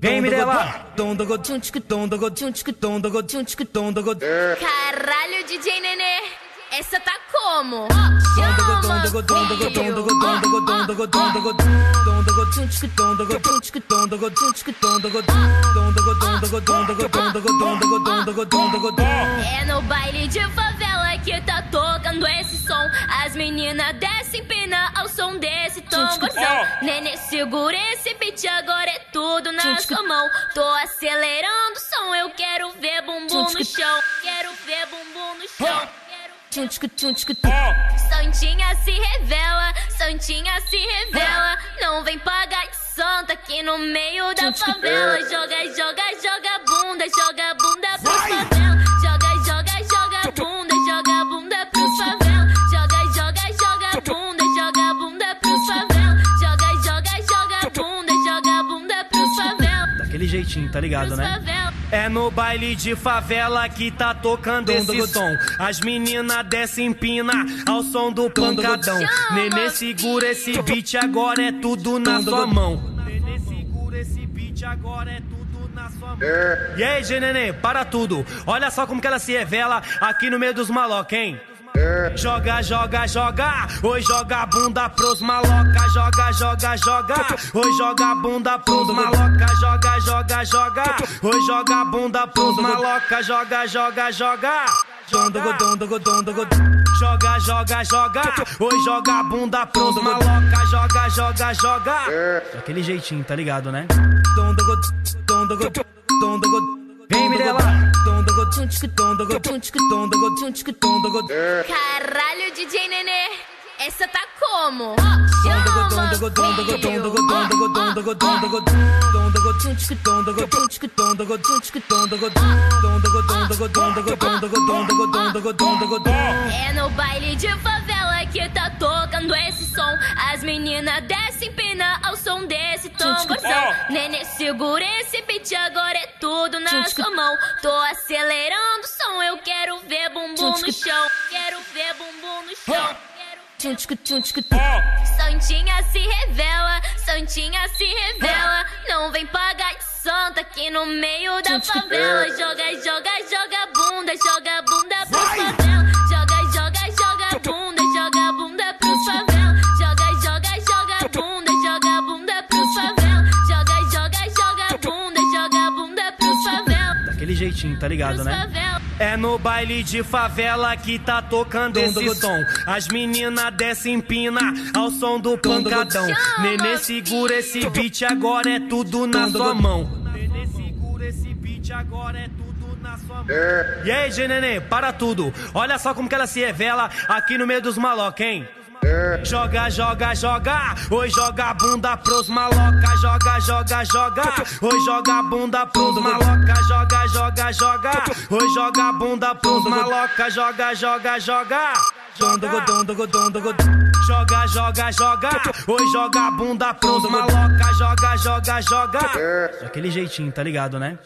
Vem, Mirella! Caralho, DJ Nenê, essa tá como? É no baile de favela que tá tocando esse som. As meninas descem pina ao som desse tamborzão. Nenê, segura esse beat, agora é tudo na sua mão. Tô acelerando o som, eu quero ver bumbum no chão. Quero ver bumbum no chão. Santinha se revela, Santinha se revela. Não vem pagar de santa aqui no meio da favela. Joga, joga, joga bunda, joga bunda Daquele jeitinho, tá ligado, né? É no baile de favela que tá tocando esse som. As meninas descem empina ao som do pancadão. Nenê segura esse beat, agora é tudo na sua mão. Nenê segura esse beat, agora é tudo na sua mão. E aí, G Nenê, para tudo. Olha só como que ela se revela aqui no meio dos maloca, hein? Joga, joga, joga, oi joga bunda pros maloca, joga, joga, joga, oi joga bunda pros maloca, joga, joga, joga, oi joga bunda pros maloca, joga, joga, joga. Joga, joga, joga, oi joga bunda pros maloca, joga, joga, joga. Daquele jeitinho, tá ligado, né? Vem, Mirella! Caralho, DJ Nenê, essa tá como? É no baile de favela As meninas descem pina ao som desse tamborzão. Nenê, segura esse beat, agora é tudo na sua mão. Tô acelerando o som, eu quero ver bumbum no chão. Quero ver bumbum no chão. Santinha se revela, Santinha se revela. Não vem pagar de santa aqui no meio da favela. Joga, joga, joga bunda, joga bunda Daquele jeitinho, tá ligado, né? É no baile de favela que tá tocando esse som. As meninas descem empina ao som do pancadão. Nenê segura esse beat, agora é tudo na sua mão. Nenê segura esse beat, agora é tudo na sua mão. E aí, G Nenê, para tudo. Olha só como que ela se revela aqui no meio dos maloca, hein? Joga, joga, joga, oi joga bunda pros maloca, joga, joga, joga, oi joga bunda pros maloca, joga, joga, joga, oi joga bunda pros maloca, joga, joga, joga. Joga, joga, joga, oi joga bunda pros maloca, joga, joga, joga. Daquele jeitinho, tá ligado, né?